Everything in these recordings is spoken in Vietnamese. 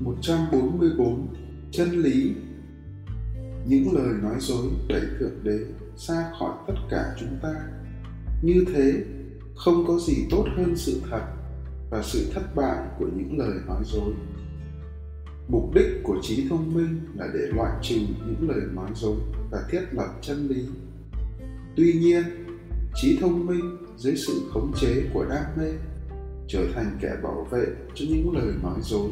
144 Chân lý Những lời nói dối đẩy Thượng Đế xa khỏi tất cả chúng ta. Như thế, không có gì tốt hơn sự thật và sự thất bại của những lời nói dối. Mục đích của trí thông minh là để loại trừ những lời nói dối và thiết lập chân lý. Tuy nhiên, trí thông minh dưới sự khống chế của đam mê trở thành kẻ bảo vệ cho những lời nói dối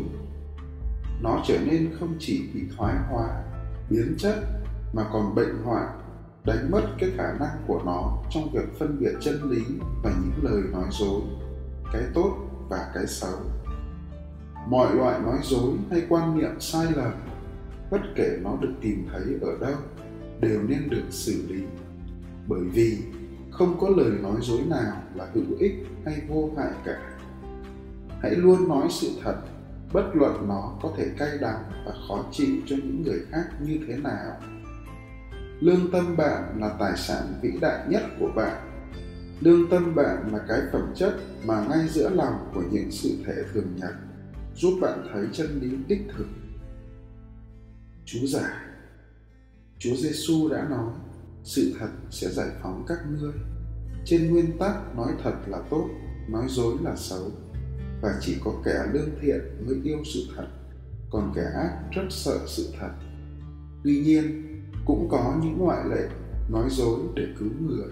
nó trở nên không chỉ bị thoái hóa, biến chất, mà còn bệnh hoạn, đánh mất cái khả năng của nó trong việc phân biệt chân lý và những lời nói dối, cái tốt và cái xấu. Mọi loại nói dối hay quan niệm sai lầm, bất kể nó được tìm thấy ở đâu, đều nên được xử lý. Bởi vì không có lời nói dối nào là hữu ích hay vô hại cả. Hãy luôn nói sự thật bất luận nó có thể cay đắng và khó chịu cho những người khác như thế nào. Lương tâm bạn là tài sản vĩ đại nhất của bạn. Lương tâm bạn là cái phẩm chất mà ngay giữa lòng của những sự thể thường nhật giúp bạn thấy chân lý đích thực. Chú giải. Chúa giêsu đã nói, sự thật sẽ giải phóng các ngươi. Trên nguyên tắc nói thật là tốt, nói dối là xấu và chỉ có kẻ lương thiện mới yêu sự thật, còn kẻ ác rất sợ sự thật. Tuy nhiên, cũng có những ngoại lệ nói dối để cứu người.